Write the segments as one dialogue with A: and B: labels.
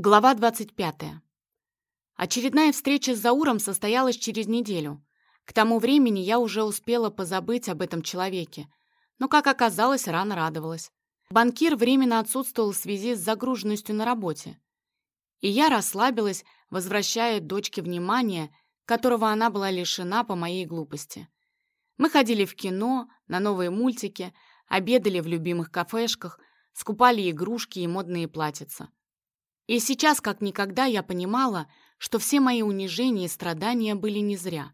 A: Глава 25. Очередная встреча с Зауром состоялась через неделю. К тому времени я уже успела позабыть об этом человеке, но, как оказалось, рано радовалась. Банкир временно отсутствовал в связи с загруженностью на работе. И я расслабилась, возвращая дочке внимание, которого она была лишена по моей глупости. Мы ходили в кино, на новые мультики, обедали в любимых кафешках, скупали игрушки и модные платьица. И сейчас, как никогда, я понимала, что все мои унижения и страдания были не зря.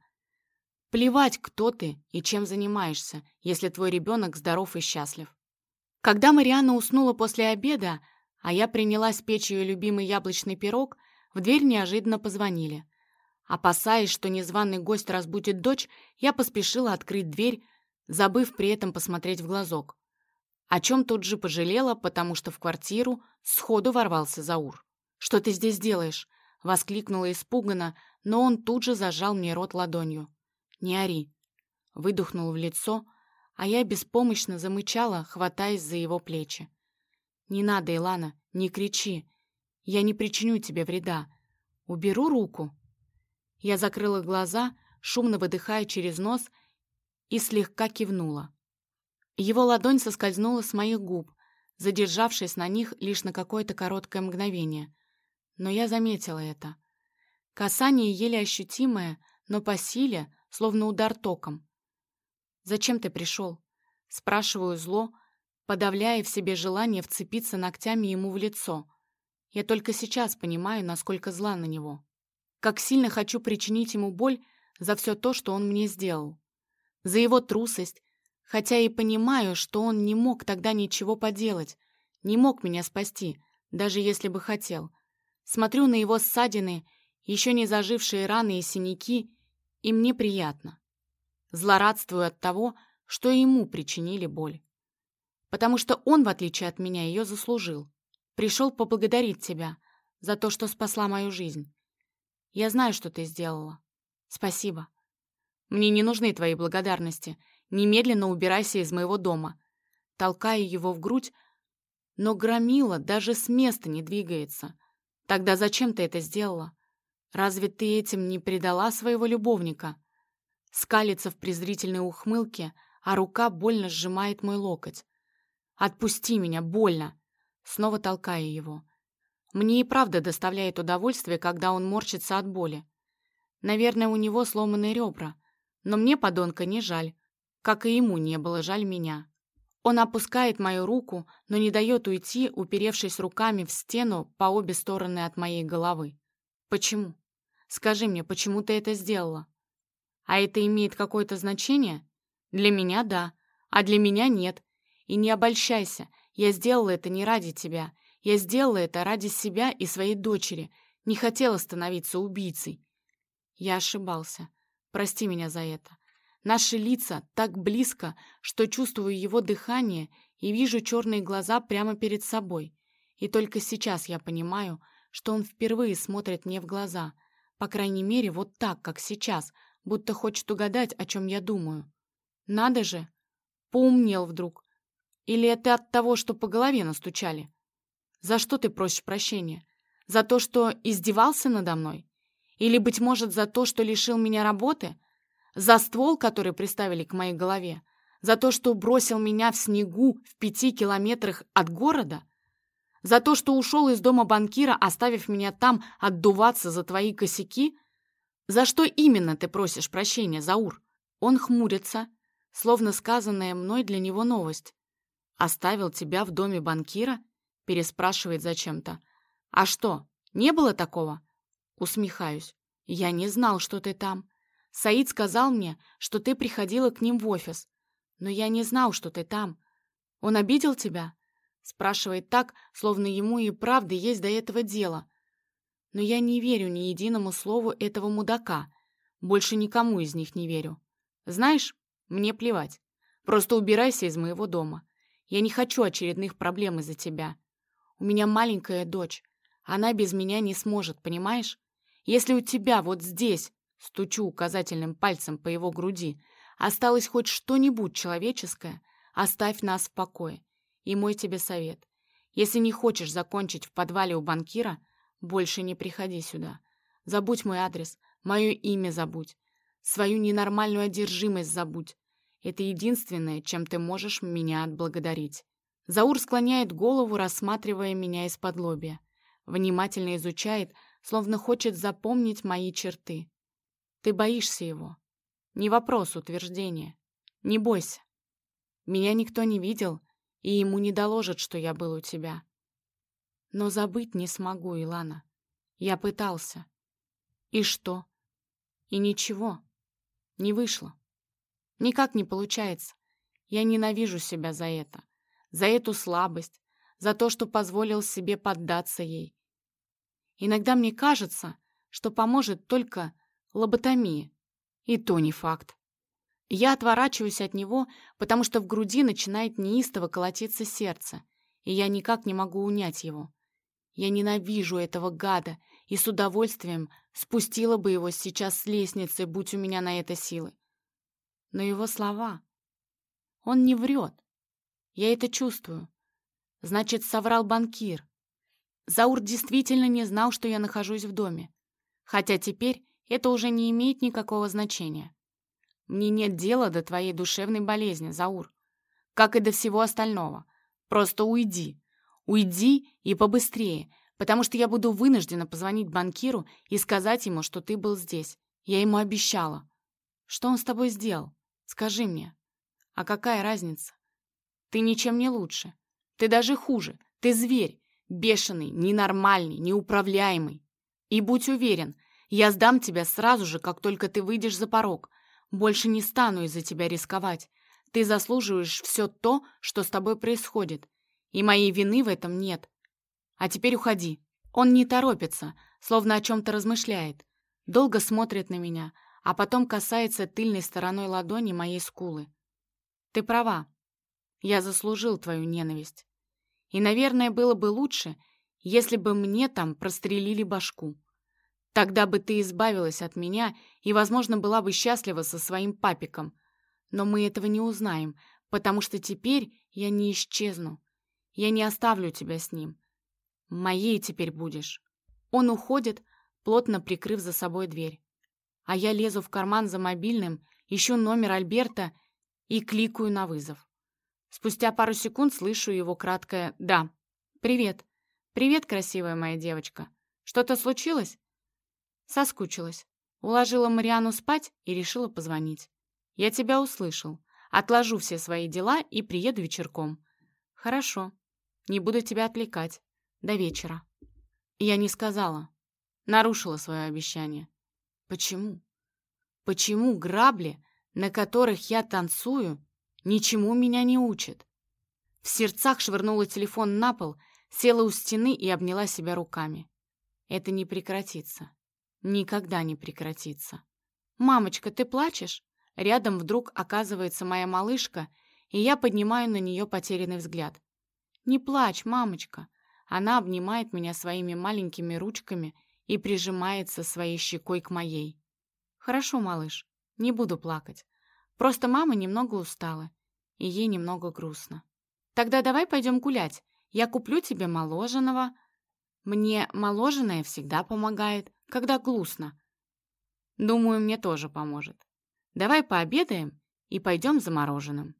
A: Плевать, кто ты и чем занимаешься, если твой ребенок здоров и счастлив. Когда Марианна уснула после обеда, а я принялась печь ее любимый яблочный пирог, в дверь неожиданно позвонили. Опасаясь, что незваный гость разбудит дочь, я поспешила открыть дверь, забыв при этом посмотреть в глазок. О чем тут же пожалела, потому что в квартиру сходу ворвался Заур. «Что ты здесь делаешь?» — воскликнула испуганно, но он тут же зажал мне рот ладонью. «Не ори!» — выдохнул в лицо, а я беспомощно замычала, хватаясь за его плечи. «Не надо, Илана, не кричи. Я не причиню тебе вреда. Уберу руку». Я закрыла глаза, шумно выдыхая через нос, и слегка кивнула. Его ладонь соскользнула с моих губ, задержавшись на них лишь на какое-то короткое мгновение но я заметила это. Касание еле ощутимое, но по силе, словно удар током. «Зачем ты пришел?» Спрашиваю зло, подавляя в себе желание вцепиться ногтями ему в лицо. Я только сейчас понимаю, насколько зла на него. Как сильно хочу причинить ему боль за все то, что он мне сделал. За его трусость, хотя и понимаю, что он не мог тогда ничего поделать, не мог меня спасти, даже если бы хотел — Смотрю на его ссадины, еще не зажившие раны и синяки, и мне приятно. Злорадствую от того, что ему причинили боль. Потому что он, в отличие от меня, ее заслужил. Пришел поблагодарить тебя за то, что спасла мою жизнь. Я знаю, что ты сделала. Спасибо. Мне не нужны твои благодарности. Немедленно убирайся из моего дома. Толкаю его в грудь, но громила даже с места не двигается. Тогда зачем ты это сделала? Разве ты этим не предала своего любовника? Скалится в презрительной ухмылке, а рука больно сжимает мой локоть. «Отпусти меня, больно!» Снова толкаю его. Мне и правда доставляет удовольствие, когда он морщится от боли. Наверное, у него сломанные ребра, но мне, подонка, не жаль, как и ему не было жаль меня. Он опускает мою руку, но не дает уйти, уперевшись руками в стену по обе стороны от моей головы. Почему? Скажи мне, почему ты это сделала? А это имеет какое-то значение? Для меня — да, а для меня — нет. И не обольщайся, я сделала это не ради тебя. Я сделала это ради себя и своей дочери. Не хотела становиться убийцей. Я ошибался. Прости меня за это. Наши лица так близко, что чувствую его дыхание и вижу черные глаза прямо перед собой. И только сейчас я понимаю, что он впервые смотрит мне в глаза. По крайней мере, вот так, как сейчас, будто хочет угадать, о чем я думаю. Надо же! Поумнел вдруг. Или это от того, что по голове настучали? За что ты просишь прощения? За то, что издевался надо мной? Или, быть может, за то, что лишил меня работы? За ствол, который приставили к моей голове? За то, что бросил меня в снегу в пяти километрах от города? За то, что ушел из дома банкира, оставив меня там отдуваться за твои косяки? За что именно ты просишь прощения, Заур? Он хмурится, словно сказанная мной для него новость. «Оставил тебя в доме банкира?» переспрашивает зачем-то. «А что, не было такого?» Усмехаюсь. «Я не знал, что ты там. Саид сказал мне, что ты приходила к ним в офис, но я не знал, что ты там. Он обидел тебя?» Спрашивает так, словно ему и правда есть до этого дело. Но я не верю ни единому слову этого мудака. Больше никому из них не верю. Знаешь, мне плевать. Просто убирайся из моего дома. Я не хочу очередных проблем из-за тебя. У меня маленькая дочь. Она без меня не сможет, понимаешь? Если у тебя вот здесь Стучу указательным пальцем по его груди. Осталось хоть что-нибудь человеческое, оставь нас в покое. И мой тебе совет. Если не хочешь закончить в подвале у банкира, Больше не приходи сюда. Забудь мой адрес, мое имя забудь. Свою ненормальную одержимость забудь. Это единственное, чем ты можешь меня отблагодарить. Заур склоняет голову, рассматривая меня из-под лобья. Внимательно изучает, словно хочет запомнить мои черты. Ты боишься его. Не вопрос утверждения. Не бойся. Меня никто не видел, и ему не доложат, что я был у тебя. Но забыть не смогу, Илана. Я пытался. И что? И ничего. Не вышло. Никак не получается. Я ненавижу себя за это. За эту слабость. За то, что позволил себе поддаться ей. Иногда мне кажется, что поможет только лоботомия. И то не факт. Я отворачиваюсь от него, потому что в груди начинает неистово колотиться сердце, и я никак не могу унять его. Я ненавижу этого гада и с удовольствием спустила бы его сейчас с лестницы, будь у меня на это силы. Но его слова... Он не врет. Я это чувствую. Значит, соврал банкир. Заур действительно не знал, что я нахожусь в доме. Хотя теперь это уже не имеет никакого значения. Мне нет дела до твоей душевной болезни, Заур. Как и до всего остального. Просто уйди. Уйди и побыстрее, потому что я буду вынуждена позвонить банкиру и сказать ему, что ты был здесь. Я ему обещала. Что он с тобой сделал? Скажи мне. А какая разница? Ты ничем не лучше. Ты даже хуже. Ты зверь. Бешеный, ненормальный, неуправляемый. И будь уверен, я сдам тебя сразу же, как только ты выйдешь за порог. Больше не стану из-за тебя рисковать. Ты заслуживаешь все то, что с тобой происходит. И моей вины в этом нет. А теперь уходи. Он не торопится, словно о чем-то размышляет. Долго смотрит на меня, а потом касается тыльной стороной ладони моей скулы. Ты права. Я заслужил твою ненависть. И, наверное, было бы лучше, если бы мне там прострелили башку. Тогда бы ты избавилась от меня и, возможно, была бы счастлива со своим папиком. Но мы этого не узнаем, потому что теперь я не исчезну. Я не оставлю тебя с ним. Моей теперь будешь. Он уходит, плотно прикрыв за собой дверь. А я лезу в карман за мобильным, ищу номер Альберта и кликаю на вызов. Спустя пару секунд слышу его краткое «да». «Привет». «Привет, красивая моя девочка. Что-то случилось?» Соскучилась. Уложила Мариану спать и решила позвонить. «Я тебя услышал. Отложу все свои дела и приеду вечерком». «Хорошо. Не буду тебя отвлекать. До вечера». Я не сказала. Нарушила свое обещание. Почему? Почему грабли, на которых я танцую, ничему меня не учат? В сердцах швырнула телефон на пол, села у стены и обняла себя руками. Это не прекратится никогда не прекратится. «Мамочка, ты плачешь?» Рядом вдруг оказывается моя малышка, и я поднимаю на нее потерянный взгляд. «Не плачь, мамочка!» Она обнимает меня своими маленькими ручками и прижимается своей щекой к моей. «Хорошо, малыш, не буду плакать. Просто мама немного устала, и ей немного грустно. Тогда давай пойдем гулять. Я куплю тебе моложеного. Мне моложеное всегда помогает когда грустно. Думаю, мне тоже поможет. Давай пообедаем и пойдем за мороженым.